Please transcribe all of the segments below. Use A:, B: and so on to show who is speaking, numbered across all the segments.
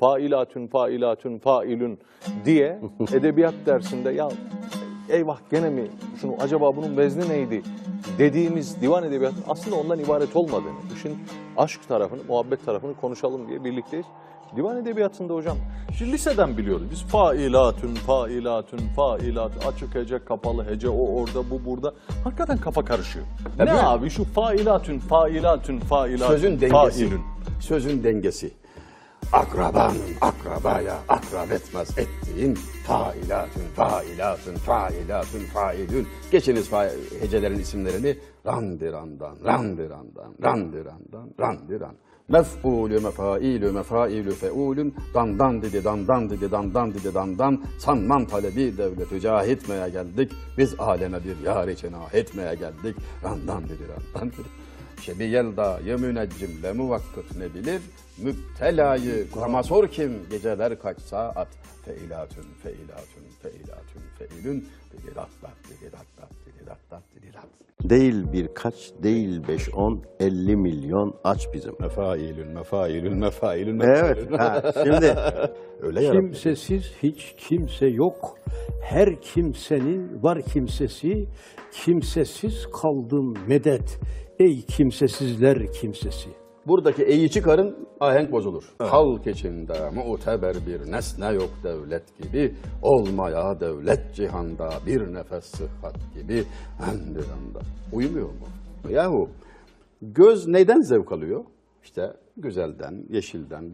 A: failatün failatün failün diye edebiyat dersinde ya eyvah gene mi şunu acaba bunun vezni neydi dediğimiz divan edebiyatı aslında ondan ibaret olmadığını, işin aşk tarafını, muhabbet tarafını konuşalım diye birlikteyiz. Divan edebiyatında hocam, şimdi liseden biliyoruz. Biz failatün, failatün, failatün, açık hece, kapalı hece, o orada, bu burada. Hakikaten kafa karışıyor. Ne
B: Tabii.
A: abi şu failatün, failatün, failatün,
B: Sözün dengesi.
A: failün.
B: Sözün dengesi. Akrabanın akrabaya akrab etmez ettiğin failatün, failatün, failatün, failün. Geçiniz fa- hecelerin isimlerini randirandan, randirandan, randirandan, randiran. Mef'ulü, mefailü, mefailü, feulün, dandan dedi, dandan dedi, dandan dedi, dandan, sanman talebi devleti cah etmeye geldik. Biz aleme bir yar cenah etmeye geldik. Randan dedi, randan dedi. Şebi yeldayı müneccimle muvakkıt ne bilir? Müptelayı kamasor kim geceler kaç saat? Feilatün, feilatün, feilatün, feilün. Dilidatlat, dilidatlat, dilidatlat, dilidat.
C: Değil birkaç, değil beş, on, elli milyon aç bizim.
B: Mefailün, mefailün, mefailün,
C: Evet, ha, şimdi
B: Öyle yaratmış.
D: Kimsesiz hiç kimse yok. Her kimsenin var kimsesi. Kimsesiz kaldım medet. Ey kimsesizler kimsesi.
B: Buradaki eyi çıkarın ahenk bozulur. Halk içinde muteber bir nesne yok devlet gibi. Olmaya devlet cihanda bir nefes sıhhat gibi. Endiranda. Uyumuyor mu? Yahu göz neyden zevk alıyor? İşte güzelden, yeşilden,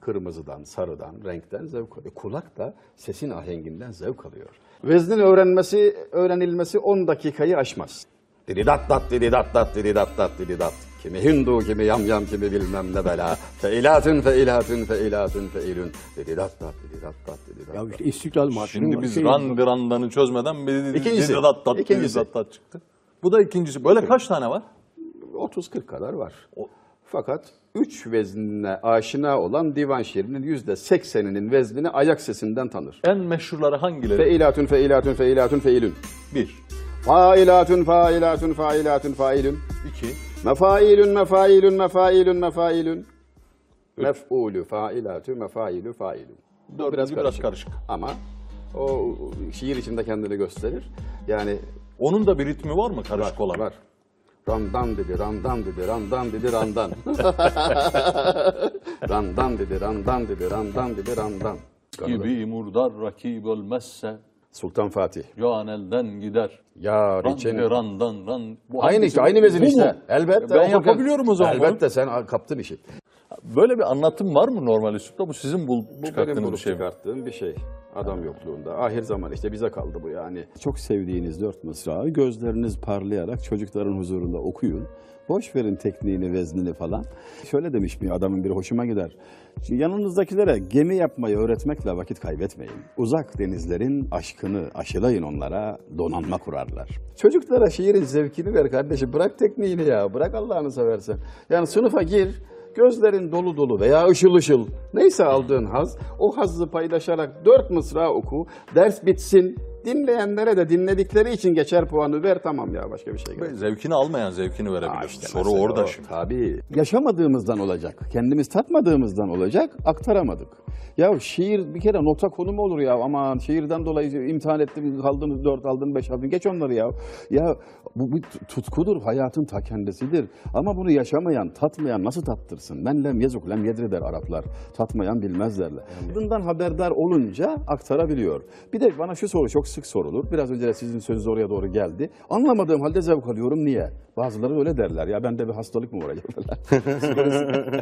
B: kırmızıdan, sarıdan, renkten zevk alıyor. Kulak da sesin ahenginden zevk alıyor. Veznin öğrenmesi, öğrenilmesi 10 dakikayı aşmaz. Diridat dat, diridat dat, diridat dat, diridat. Kimi Hindu, kimi yamyam, kimi bilmem ne bela. Feilatün, feilatün, feilatün, feilün. Diridat dat, diridat dat, diridat
D: Ya
B: dat.
D: işte İstiklal Marşı'nın
A: Şimdi biz
D: şey-
A: randırandanı çözmeden bir
B: İkincisi,
A: didattat,
B: ikincisi.
A: didattat çıktı. Bu da ikincisi. Böyle kaç tane var?
B: 30-40 kadar var. Fakat üç veznine aşina olan divan şiirinin yüzde sekseninin veznini ayak sesinden tanır.
A: En meşhurları hangileri?
B: Feilatün, feilatün, feilatün, feilün.
A: Bir,
B: Failatün, failatün, failatün, failün.
A: iki,
B: Mefailün, mefailün, mefailün, mefailün. Mef'ulü, failatü, mefailü, failün.
A: dördüncü biraz karışık.
B: Ama o şiir içinde kendini gösterir. Yani
A: Onun da bir ritmi var mı karışık olan?
B: var. Randan dedi, randan dedi, randan dedi, randan. randan dedi, randan dedi, randan dedi, randan.
A: Gibi murdar rakip ölmezse
B: Sultan Fatih.
A: can elden gider.
B: Ya
A: Ran
B: içeni.
A: ve randan ran. Bu
B: Aynı işte, aynı vezin
A: Bu
B: işte. Elbette.
A: Ben yapabiliyorum o zaman.
B: Elbette sen kaptın işi.
A: Böyle bir anlatım var mı normal üslupta? Bu sizin bul
B: Bu
A: çıkarttığınız bir
B: bulup
A: şey mi?
B: çıkarttığım bir şey. Adam yokluğunda. Ahir zaman işte bize kaldı bu yani.
E: Çok sevdiğiniz dört mısrağı gözleriniz parlayarak çocukların huzurunda okuyun. Boş verin tekniğini, veznini falan. Şöyle demiş bir adamın biri hoşuma gider. Şimdi yanınızdakilere gemi yapmayı öğretmekle vakit kaybetmeyin. Uzak denizlerin aşkını aşılayın onlara, donanma kurarlar.
B: Çocuklara şiirin zevkini ver kardeşim. Bırak tekniğini ya. Bırak Allah'ını seversen. Yani sınıfa gir. Gözlerin dolu dolu veya ışıl ışıl. Neyse aldığın haz. O hazzı paylaşarak dört mısra oku. Ders bitsin. Dinleyenlere de dinledikleri için geçer puanı ver. Tamam ya başka bir şey gerek. yok.
A: Zevkini almayan zevkini verebilir.
B: işte
A: Soru
B: mesela
A: orada
B: o.
A: şimdi.
B: Tabii.
E: Yaşamadığımızdan olacak, kendimiz tatmadığımızdan olacak, aktaramadık. Ya şiir bir kere nota konu mu olur ya? Aman şiirden dolayı imtihan ettim, kaldınız dört aldın beş aldın. Geç onları ya. Ya bu bir tutkudur, hayatın ta kendisidir. Ama bunu yaşamayan, tatmayan nasıl tattırsın? Ben lem yezuk lem yedri der Araplar. Tatmayan bilmez derler. Bundan haberdar olunca aktarabiliyor. Bir de bana şu soru çok sık sorulur. Biraz önce de sizin sözünüz oraya doğru geldi. Anlamadığım halde zevk alıyorum. Niye? Bazıları öyle derler. Ya bende bir hastalık mı var acaba?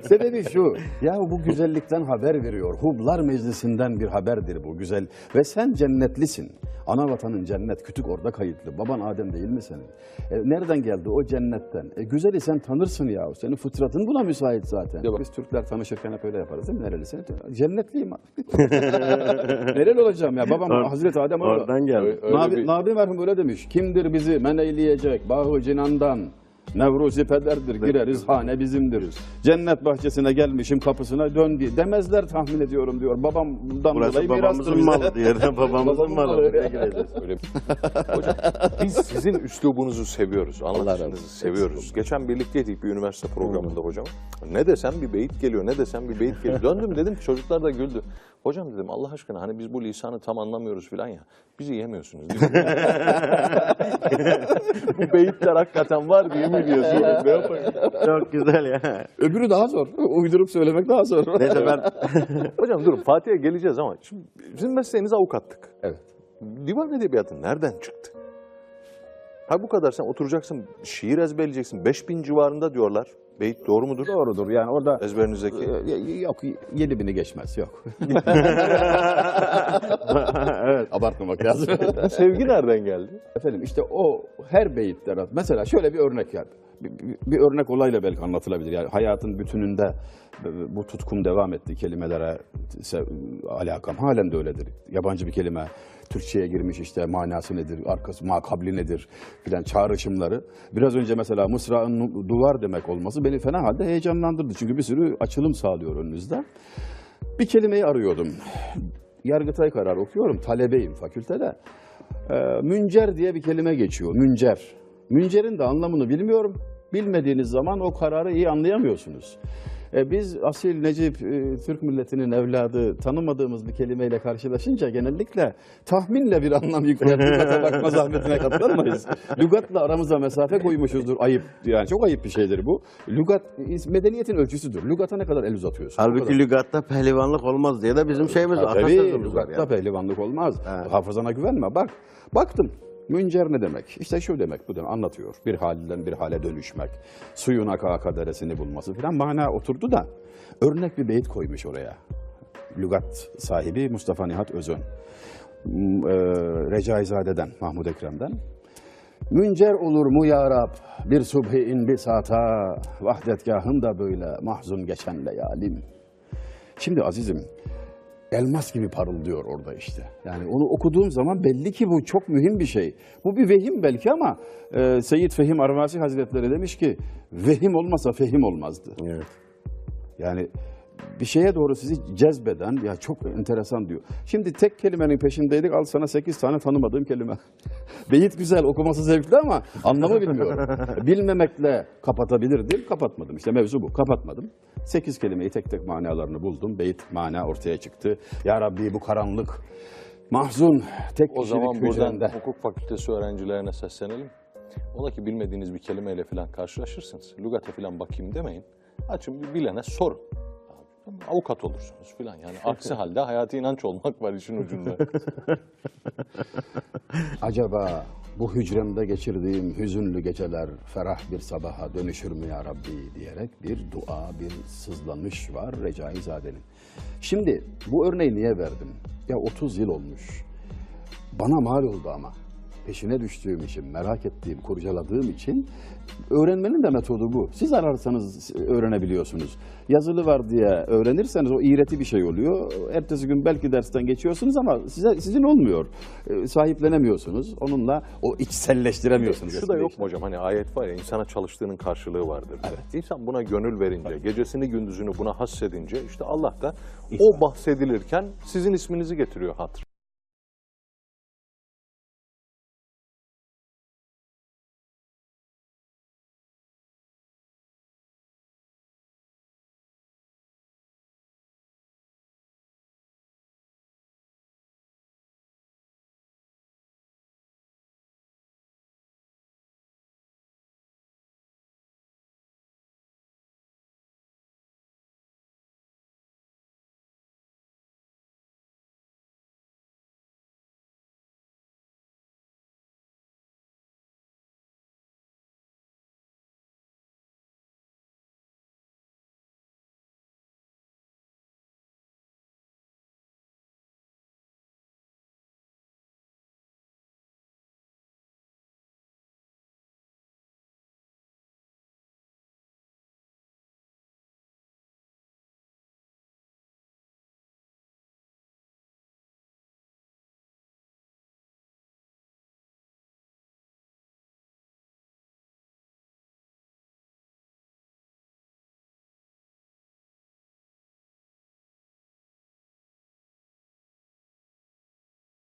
E: Sebebi şu. Ya bu güzellikten haber veriyor. Hublar meclisinden bir haberdir bu güzel. Ve sen cennetlisin. Ana vatanın cennet. Kütük orada kayıtlı. Baban Adem değil mi senin? E, nereden geldi o cennetten? E, güzeli sen tanırsın ya. Senin fıtratın buna müsait zaten. Biz Türkler tanışırken hep öyle yaparız değil mi? Nerelisin? Cennetliyim. Nereli olacağım ya? Babam
C: Or-
E: Hazreti Adem orada.
C: Oradan geldi.
A: Öyle
E: Nabi,
A: bir-
E: Nabi merhum öyle demiş. Kimdir bizi men eyleyecek bahu cinandan?
B: Nevruzi pederdir, gireriz hane bizimdir. Cennet bahçesine gelmişim kapısına dön diye. Demezler tahmin ediyorum diyor. Babamdan
C: Burası
B: dolayı
C: babamızın malı diye. Babamızın malı.
A: Öyle Hocam biz sizin üslubunuzu seviyoruz. Anlatışınızı seviyoruz. Geçen birlikteydik bir üniversite programında hocam. Ne desem bir beyit geliyor, ne desem bir beyit geliyor. Döndüm dedim ki çocuklar da güldü. Hocam dedim Allah aşkına hani biz bu lisanı tam anlamıyoruz filan ya. Bizi yemiyorsunuz değil mi? bu beyitler hakikaten var diye mi diyorsunuz? Ne yapayım?
C: Çok güzel ya.
B: Öbürü daha zor. Uydurup söylemek daha zor.
C: Neyse ben
A: Hocam durun Fatih'e geleceğiz ama şimdi sizin mesleğiniz avukatlık.
B: Evet.
A: Divan edebiyatı nereden çıktı? Ha bu kadar sen oturacaksın, şiir ezberleyeceksin. 5000 civarında diyorlar. Beyit doğru mudur?
B: Doğrudur yani orada
A: Ezberinizdeki.
B: Ee, Yok, yedi bini geçmez, yok. Abartmamak lazım.
A: Sevgi nereden geldi?
B: Efendim işte o her beyitte, mesela şöyle bir örnek yani. Bir, örnek olayla belki anlatılabilir. Yani hayatın bütününde bu tutkum devam etti kelimelere alakam. Halen de öyledir. Yabancı bir kelime Türkçe'ye girmiş işte manası nedir, arkası makabli nedir filan çağrışımları. Biraz önce mesela Mısra'ın duvar demek olması beni fena halde heyecanlandırdı. Çünkü bir sürü açılım sağlıyor önünüzde. Bir kelimeyi arıyordum. Yargıtay kararı okuyorum. Talebeyim fakültede. Ee, müncer diye bir kelime geçiyor. Müncer. Müncerin de anlamını bilmiyorum. Bilmediğiniz zaman o kararı iyi anlayamıyorsunuz. Ee, biz asil Necip, e, Türk milletinin evladı tanımadığımız bir kelimeyle karşılaşınca genellikle tahminle bir anlam yükler. Lügata bakma zahmetine katlanmayız. Lügatla aramıza mesafe koymuşuzdur. Ayıp. Yani çok ayıp bir şeydir bu. Lügat medeniyetin ölçüsüdür. Lügata ne kadar el uzatıyorsun?
C: Halbuki lügatta pehlivanlık olmaz diye de bizim şeyimiz
B: Tabii
C: atasözümüz var
B: lügatta
C: yani.
B: pehlivanlık olmaz.
C: Evet.
B: Hafızana güvenme. Bak, baktım. Müncer ne demek? İşte şu demek, bu demek. Anlatıyor. Bir halden bir hale dönüşmek. Suyun aka aka deresini bulması filan mana oturdu da örnek bir beyit koymuş oraya. Lügat sahibi Mustafa Nihat Özön. M- e, Recaizade'den, Mahmud Ekrem'den. Müncer olur mu ya Rab bir subhi in bir saata vahdetgahım da böyle mahzun geçen leyalim. Şimdi azizim elmas gibi parıldıyor orada işte. Yani onu okuduğum zaman belli ki bu çok mühim bir şey. Bu bir vehim belki ama e, Seyyid Fehim Arvasi Hazretleri demiş ki vehim olmasa fehim olmazdı.
C: Evet.
B: Yani bir şeye doğru sizi cezbeden ya çok enteresan diyor. Şimdi tek kelimenin peşindeydik al sana sekiz tane tanımadığım kelime. Beyit güzel okuması zevkli ama anlamı bilmiyorum. Bilmemekle kapatabilirdim kapatmadım işte mevzu bu kapatmadım. Sekiz kelimeyi tek tek manalarını buldum. Beyit mana ortaya çıktı. Ya Rabbi bu karanlık mahzun tek
A: O zaman buradan
B: hücrende.
A: hukuk fakültesi öğrencilerine seslenelim. Ola ki bilmediğiniz bir kelimeyle falan karşılaşırsınız. Lügate falan bakayım demeyin. Açın bir bilene sorun. Avukat olursunuz filan yani. Aksi halde hayati inanç olmak var işin ucunda.
B: Acaba bu hücremde geçirdiğim hüzünlü geceler ferah bir sabaha dönüşür mü ya Rabbi diyerek bir dua, bir sızlanış var Recaizade'nin. Şimdi bu örneği niye verdim? Ya 30 yıl olmuş. Bana mal oldu ama. Peşine düştüğüm için, merak ettiğim, kurcaladığım için öğrenmenin de metodu bu. Siz ararsanız öğrenebiliyorsunuz. Yazılı var diye öğrenirseniz o iğreti bir şey oluyor. Ertesi gün belki dersten geçiyorsunuz ama size sizin olmuyor. Ee, Sahiplenemiyorsunuz. Onunla o içselleştiremiyorsunuz.
A: Şu da yok mu hocam hani ayet var ya insana çalıştığının karşılığı vardır. Evet. İnsan buna gönül verince, gecesini gündüzünü buna hassedince işte Allah da o bahsedilirken sizin isminizi getiriyor hatır.